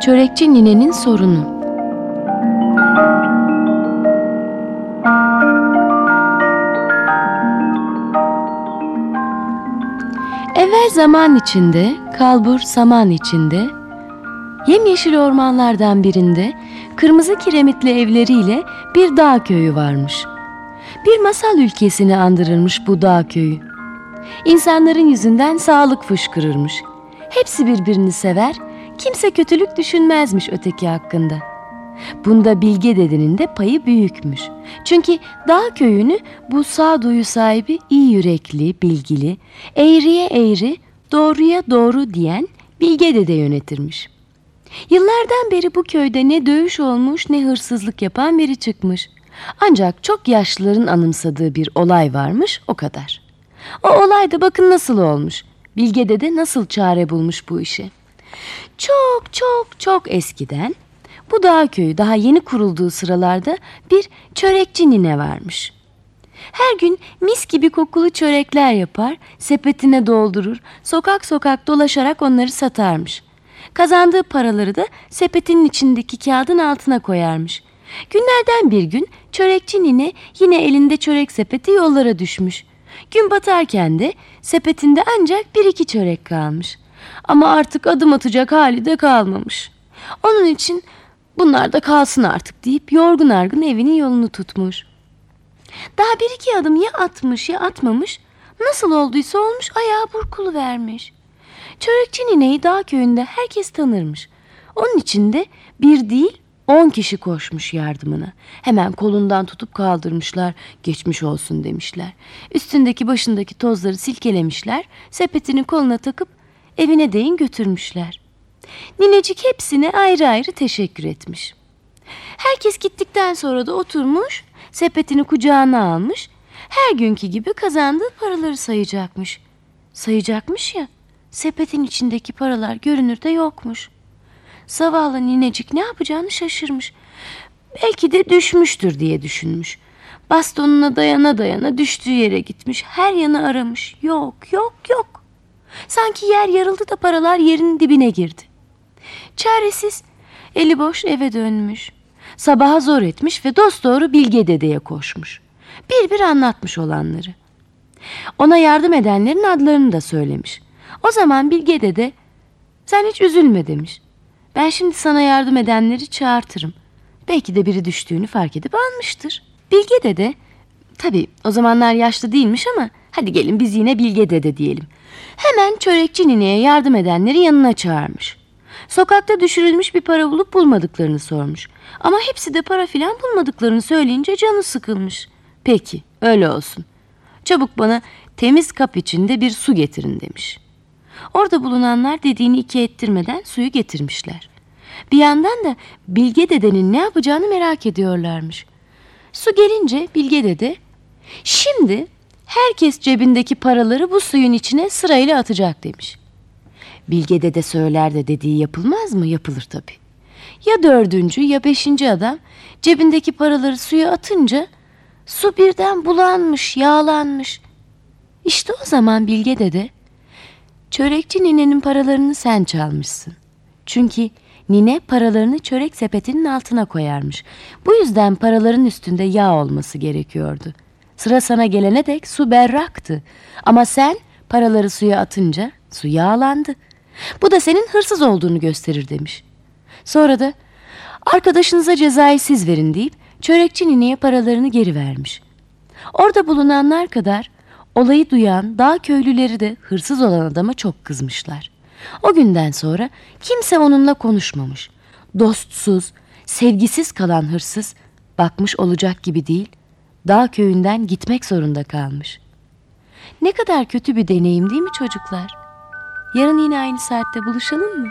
Çörekçi Nine'nin sorunu Evvel zaman içinde, kalbur saman içinde, yemyeşil ormanlardan birinde kırmızı kiremitli evleriyle bir dağ köyü varmış. Bir masal ülkesini andırırmış bu dağ köyü. İnsanların yüzünden sağlık fışkırırmış. Hepsi birbirini sever, kimse kötülük düşünmezmiş öteki hakkında. Bunda Bilge dedenin de payı büyükmüş. Çünkü dağ köyünü bu sağduyu sahibi iyi yürekli, bilgili, eğriye eğri, doğruya doğru diyen Bilge dede yönetirmiş. Yıllardan beri bu köyde ne dövüş olmuş ne hırsızlık yapan biri çıkmış. Ancak çok yaşlıların anımsadığı bir olay varmış o kadar. O olay da bakın nasıl olmuş. Bilge dede nasıl çare bulmuş bu işe. Çok çok çok eskiden bu dağ köyü daha yeni kurulduğu sıralarda bir çörekçi nine varmış. Her gün mis gibi kokulu çörekler yapar, sepetine doldurur, sokak sokak dolaşarak onları satarmış. Kazandığı paraları da sepetinin içindeki kağıdın altına koyarmış. Günlerden bir gün çörekçi nine yine elinde çörek sepeti yollara düşmüş. Gün batarken de sepetinde ancak bir iki çörek kalmış. Ama artık adım atacak hali de kalmamış. Onun için bunlar da kalsın artık deyip yorgun argın evinin yolunu tutmuş. Daha bir iki adım ya atmış ya atmamış. Nasıl olduysa olmuş ayağı burkulu vermiş. Çörekçi nineyi dağ köyünde herkes tanırmış. Onun için de bir değil on kişi koşmuş yardımına. Hemen kolundan tutup kaldırmışlar, geçmiş olsun demişler. Üstündeki başındaki tozları silkelemişler, sepetini koluna takıp evine değin götürmüşler. Ninecik hepsine ayrı ayrı teşekkür etmiş. Herkes gittikten sonra da oturmuş, sepetini kucağına almış, her günkü gibi kazandığı paraları sayacakmış. Sayacakmış ya, sepetin içindeki paralar görünürde yokmuş. Zavallı ninecik ne yapacağını şaşırmış. Belki de düşmüştür diye düşünmüş. Bastonuna dayana dayana düştüğü yere gitmiş. Her yanı aramış. Yok, yok, yok. Sanki yer yarıldı da paralar yerin dibine girdi. Çaresiz, eli boş eve dönmüş. Sabaha zor etmiş ve dosdoğru Bilge dedeye koşmuş. Bir bir anlatmış olanları. Ona yardım edenlerin adlarını da söylemiş. O zaman Bilge dede sen hiç üzülme demiş. Ben şimdi sana yardım edenleri çağırtırım. Belki de biri düştüğünü fark edip almıştır. Bilge dede, tabii o zamanlar yaşlı değilmiş ama hadi gelin biz yine Bilge dede diyelim. Hemen çörekçi nineye yardım edenleri yanına çağırmış. Sokakta düşürülmüş bir para bulup bulmadıklarını sormuş. Ama hepsi de para filan bulmadıklarını söyleyince canı sıkılmış. Peki, öyle olsun. Çabuk bana temiz kap içinde bir su getirin demiş. Orada bulunanlar dediğini iki ettirmeden suyu getirmişler. Bir yandan da Bilge dedenin ne yapacağını merak ediyorlarmış. Su gelince Bilge dede, şimdi herkes cebindeki paraları bu suyun içine sırayla atacak demiş. Bilge dede söyler de dediği yapılmaz mı? Yapılır tabii. Ya dördüncü ya beşinci adam cebindeki paraları suya atınca su birden bulanmış, yağlanmış. İşte o zaman Bilge dede çörekçi ninenin paralarını sen çalmışsın. Çünkü nine paralarını çörek sepetinin altına koyarmış. Bu yüzden paraların üstünde yağ olması gerekiyordu. Sıra sana gelene dek su berraktı. Ama sen paraları suya atınca su yağlandı. Bu da senin hırsız olduğunu gösterir demiş. Sonra da arkadaşınıza cezayı siz verin deyip çörekçi nineye paralarını geri vermiş. Orada bulunanlar kadar olayı duyan dağ köylüleri de hırsız olan adama çok kızmışlar. O günden sonra kimse onunla konuşmamış. Dostsuz, sevgisiz kalan hırsız bakmış olacak gibi değil, dağ köyünden gitmek zorunda kalmış. Ne kadar kötü bir deneyim değil mi çocuklar? Yarın yine aynı saatte buluşalım mı?